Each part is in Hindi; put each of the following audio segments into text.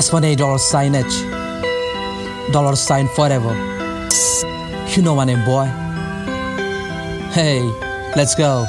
S1A dollar sign H. Dollar sign forever. You know my name, boy. Hey, let's go.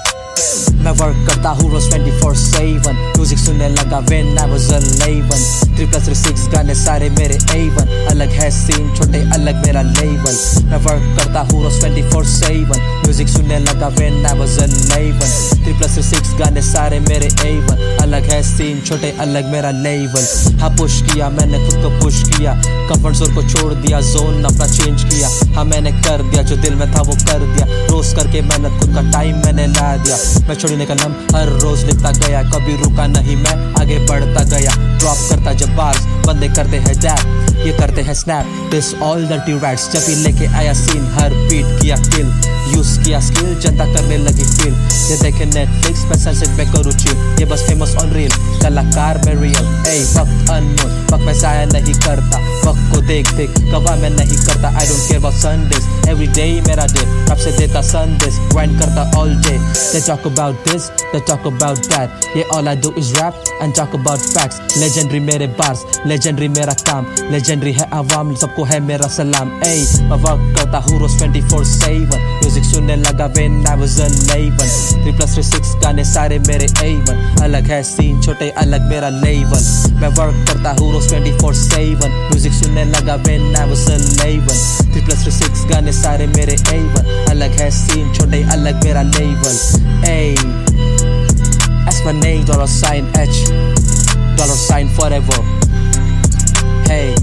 मैं वर्क करता हूँ रोज 24/7 म्यूज़िक सुनने लगा व्हेन आई वाज 11 3 प्लस 6 गाने सारे मेरे A1 अलग है सीन छोटे अलग मेरा लेवल मैं वर्क करता हूँ रोज 24/7 म्यूज़िक सुनने लगा व्हेन आई वाज 11 3 प्लस 6 गाने सारे मेरे A1 अलग है सीन छोटे अलग मेरा लेवल हाँ पुश किया, मैंने खुद को पुश किया। कंफर्ट जोन को छोड़ दिया जोन अपना चेंज किया। हाँ मैंने कर दिया, जो दिल में था वो कर दिया। रोज करके मेहनत, खुद का टाइम मैंने ला दिया। मैं छोड़ने का कलम हर रोज लिखता गया। कभी रुका नहीं मैं, आगे बढ़ता गया। ड्रॉप करता जब बार्स बंदे करते हैं डैप ये करते हैं snap this all the tea rights जब ही लेके आया सीन हर बीट किया किल यूज़ किया स्किल जनता करने लगी फील ये देखे नेटफ्लिक्स पे सनसेट पे करूँ चिल ये बस फ़ेमस ऑन रील कलाकार में रियल ए वक्त अनमोल वक्त मैं जाया नहीं करता। वक्त को देख देख कवा मैं नहीं करता। I don't care about Sundays every day मेरा डे रब से देता संदेश ग्राइंड करता all day they talk about this they talk about that ये all I do is rap and talk about facts legendary मेरे बार्स लेजेंडरी मेरा काम लेजेंडरी है आवाम सबको है मेरा सलाम ए मैं वर्क करता हूँ रोज 24/7 म्यूज़िक सुनने लगा व्हेन आई वाज 11 3 प्लस 6 गाने सारे मेरे A1 अलग है सीन छोटे अलग मेरा लेवल मैं वर्क करता हूँ रोज 24/7 म्यूज़िक सुनने लगा व्हेन आई वाज 11 3 प्लस 6 गाने सारे मेरे A1 अलग है सीन छोटे अलग मेरा लेवल ए Name dollar sign H dollar sign forever. Hey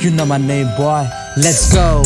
you know my name boy. Let's go